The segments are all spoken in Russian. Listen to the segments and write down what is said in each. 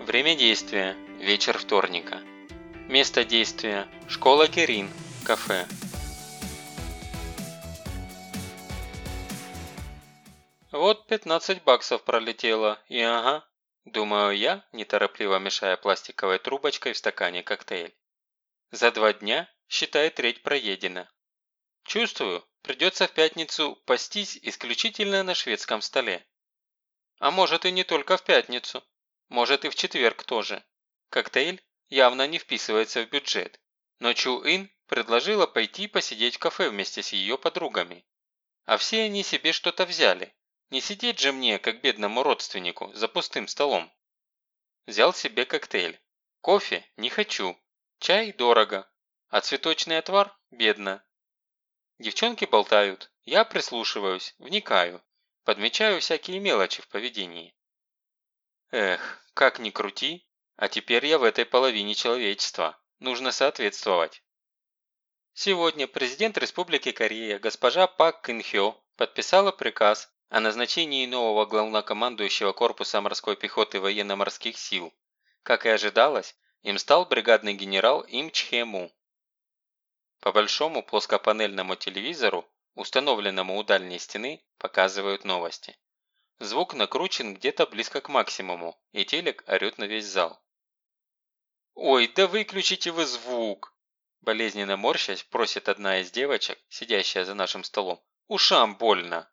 Время действия – вечер вторника. Место действия – школа Керин, кафе. Вот 15 баксов пролетело, и ага, думаю я, неторопливо мешая пластиковой трубочкой в стакане коктейль. За два дня, считай, треть проедена. Чувствую, придется в пятницу пастись исключительно на шведском столе. А может и не только в пятницу. Может и в четверг тоже. Коктейль явно не вписывается в бюджет. Но Чу Ин предложила пойти посидеть в кафе вместе с ее подругами. А все они себе что-то взяли. Не сидеть же мне, как бедному родственнику, за пустым столом. Взял себе коктейль. Кофе не хочу. Чай дорого. А цветочный отвар бедно. Девчонки болтают. Я прислушиваюсь, вникаю. Подмечаю всякие мелочи в поведении. Эх, как ни крути, а теперь я в этой половине человечества. Нужно соответствовать. Сегодня президент Республики Корея госпожа Пак Кын Хё подписала приказ о назначении нового главнокомандующего корпуса морской пехоты военно-морских сил. Как и ожидалось, им стал бригадный генерал Им Чхе Му. По большому плоскопанельному телевизору установленному у дальней стены, показывают новости. Звук накручен где-то близко к максимуму, и телек орёт на весь зал. «Ой, да выключите вы звук!» Болезненно морщась, просит одна из девочек, сидящая за нашим столом. «Ушам больно!»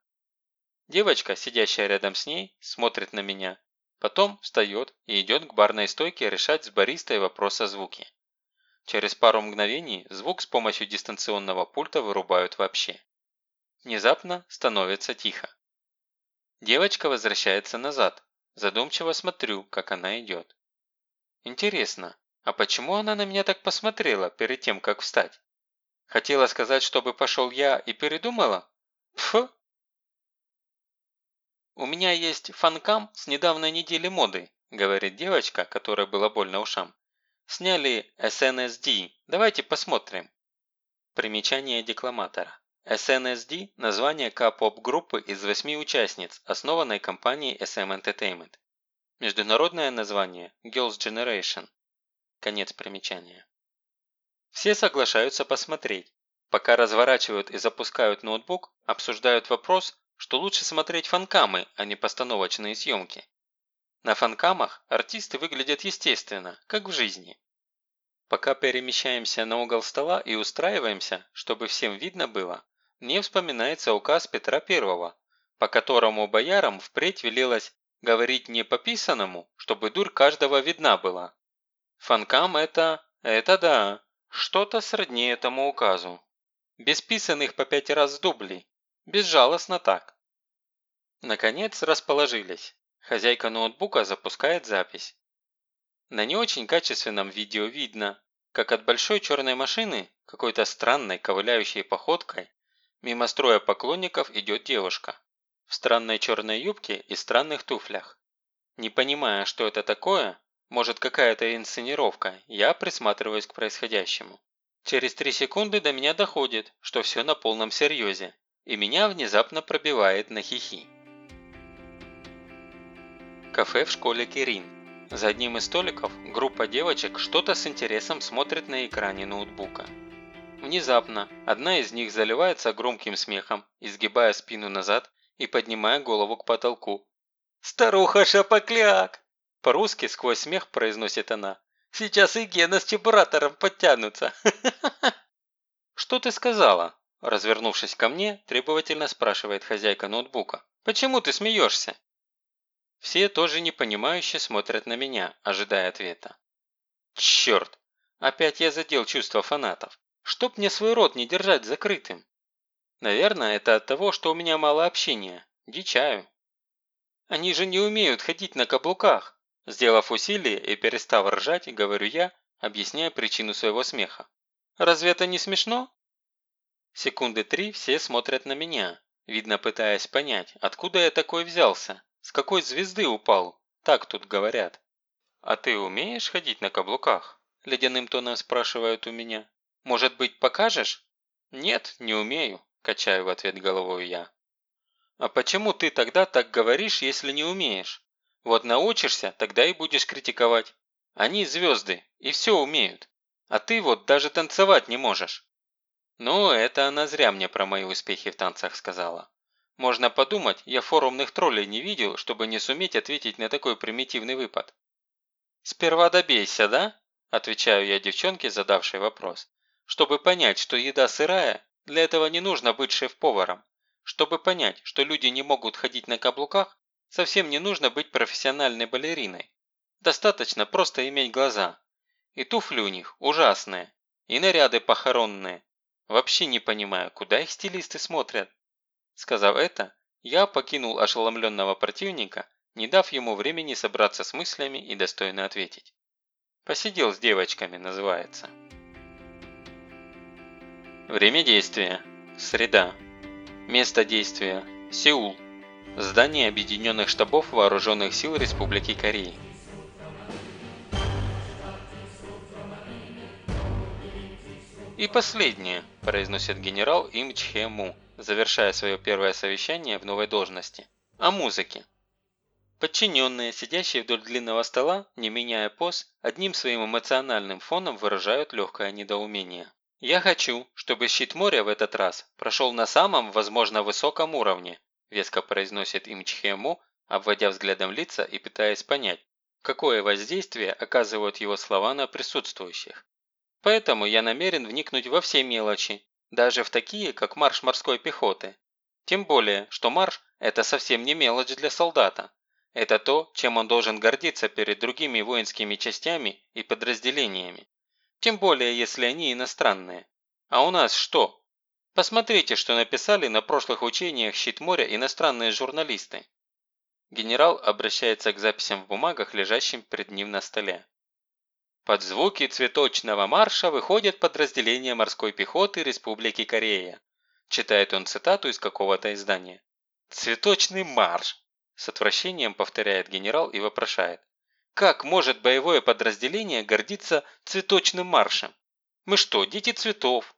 Девочка, сидящая рядом с ней, смотрит на меня. Потом встает и идет к барной стойке решать с баристой вопрос о звуке. Через пару мгновений звук с помощью дистанционного пульта вырубают вообще. Внезапно становится тихо. Девочка возвращается назад. Задумчиво смотрю, как она идет. Интересно, а почему она на меня так посмотрела перед тем, как встать? Хотела сказать, чтобы пошел я и передумала? Пф! У меня есть фанкам с недавней недели моды, говорит девочка, которая была больно ушам. Сняли SNSD, давайте посмотрим. Примечание декламатора. SNSD – название К-поп-группы из восьми участниц, основанной компанией SM Entertainment. Международное название – Girls' Generation. Конец примечания. Все соглашаются посмотреть. Пока разворачивают и запускают ноутбук, обсуждают вопрос, что лучше смотреть фанкамы, а не постановочные съемки. На фанкамах артисты выглядят естественно, как в жизни. Пока перемещаемся на угол стола и устраиваемся, чтобы всем видно было, мне вспоминается указ Петра I, по которому боярам впредь велелось говорить не по писанному, чтобы дурь каждого видна была. Фанкам это... это да, что-то сродни этому указу. Без писанных по пять раз дублей. Безжалостно так. Наконец расположились. Хозяйка ноутбука запускает запись. На не очень качественном видео видно, как от большой черной машины, какой-то странной ковыляющей походкой, Мимо строя поклонников идет девушка. В странной черной юбке и странных туфлях. Не понимая, что это такое, может какая-то инсценировка, я присматриваюсь к происходящему. Через три секунды до меня доходит, что все на полном серьезе, и меня внезапно пробивает на хихи. Кафе в школе Кирин. За одним из столиков группа девочек что-то с интересом смотрит на экране ноутбука. Внезапно одна из них заливается громким смехом, изгибая спину назад и поднимая голову к потолку. «Старуха Шапокляк!» По-русски сквозь смех произносит она. «Сейчас и Гена с Чебуратором подтянутся!» «Что ты сказала?» Развернувшись ко мне, требовательно спрашивает хозяйка ноутбука. «Почему ты смеешься?» Все тоже непонимающе смотрят на меня, ожидая ответа. Черт! Опять я задел чувства фанатов. Чтоб мне свой рот не держать закрытым. Наверное, это от того, что у меня мало общения. Дичаю. Они же не умеют ходить на каблуках. Сделав усилие и перестав ржать, говорю я, объясняя причину своего смеха. Разве это не смешно? Секунды три все смотрят на меня, видно пытаясь понять, откуда я такой взялся, с какой звезды упал, так тут говорят. «А ты умеешь ходить на каблуках?» – ледяным тоном спрашивают у меня. Может быть, покажешь?» «Нет, не умею», – качаю в ответ головой я. «А почему ты тогда так говоришь, если не умеешь? Вот научишься, тогда и будешь критиковать. Они звезды и все умеют. А ты вот даже танцевать не можешь. Ну, это она зря мне про мои успехи в танцах сказала. Можно подумать, я форумных троллей не видел, чтобы не суметь ответить на такой примитивный выпад. «Сперва добейся, да?» – отвечаю я девчонке, задавшей вопрос. «Чтобы понять, что еда сырая, для этого не нужно быть шеф-поваром. Чтобы понять, что люди не могут ходить на каблуках, совсем не нужно быть профессиональной балериной. Достаточно просто иметь глаза. И туфли у них ужасные, и наряды похоронные. Вообще не понимаю, куда их стилисты смотрят. Сказав это, я покинул ошеломленного противника, не дав ему времени собраться с мыслями и достойно ответить. Посидел с девочками, называется. Время действия. Среда. Место действия. Сеул. Здание Объединенных штабов Вооруженных сил Республики Кореи. «И последнее», – произносит генерал Им Чхе Му, завершая свое первое совещание в новой должности. «О музыке». Подчиненные, сидящие вдоль длинного стола, не меняя поз, одним своим эмоциональным фоном выражают легкое недоумение. «Я хочу, чтобы щит моря в этот раз прошел на самом, возможно, высоком уровне», веско произносит им Чхему, обводя взглядом лица и пытаясь понять, какое воздействие оказывают его слова на присутствующих. Поэтому я намерен вникнуть во все мелочи, даже в такие, как марш морской пехоты. Тем более, что марш – это совсем не мелочь для солдата. Это то, чем он должен гордиться перед другими воинскими частями и подразделениями. Тем более, если они иностранные. А у нас что? Посмотрите, что написали на прошлых учениях «Щит моря» иностранные журналисты. Генерал обращается к записям в бумагах, лежащим перед ним на столе. Под звуки цветочного марша выходит подразделение морской пехоты Республики Корея. Читает он цитату из какого-то издания. «Цветочный марш!» С отвращением повторяет генерал и вопрошает. «Как может боевое подразделение гордиться цветочным маршем? Мы что, дети цветов?»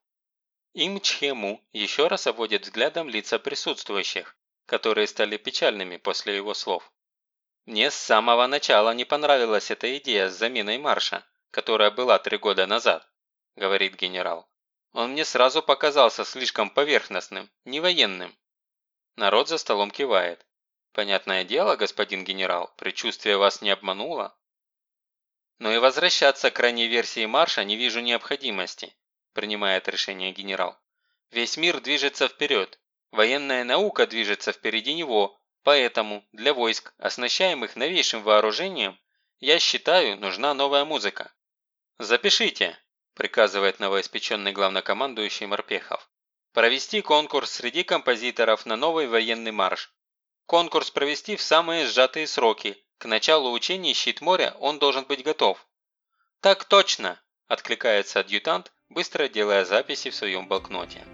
Им Чхему еще раз обводит взглядом лица присутствующих, которые стали печальными после его слов. Мне с самого начала не понравилась эта идея с заменой марша которая была три года назад», – говорит генерал. «Он мне сразу показался слишком поверхностным, не военным». Народ за столом кивает. «Понятное дело, господин генерал, предчувствие вас не обмануло?» «Но и возвращаться к ранней версии марша не вижу необходимости», – принимает решение генерал. «Весь мир движется вперед. Военная наука движется впереди него, поэтому для войск, оснащаемых новейшим вооружением, я считаю, нужна новая музыка. «Запишите», – приказывает новоиспеченный главнокомандующий Морпехов. «Провести конкурс среди композиторов на новый военный марш. Конкурс провести в самые сжатые сроки. К началу учений «Щит моря» он должен быть готов». «Так точно», – откликается адъютант, быстро делая записи в своем блокноте.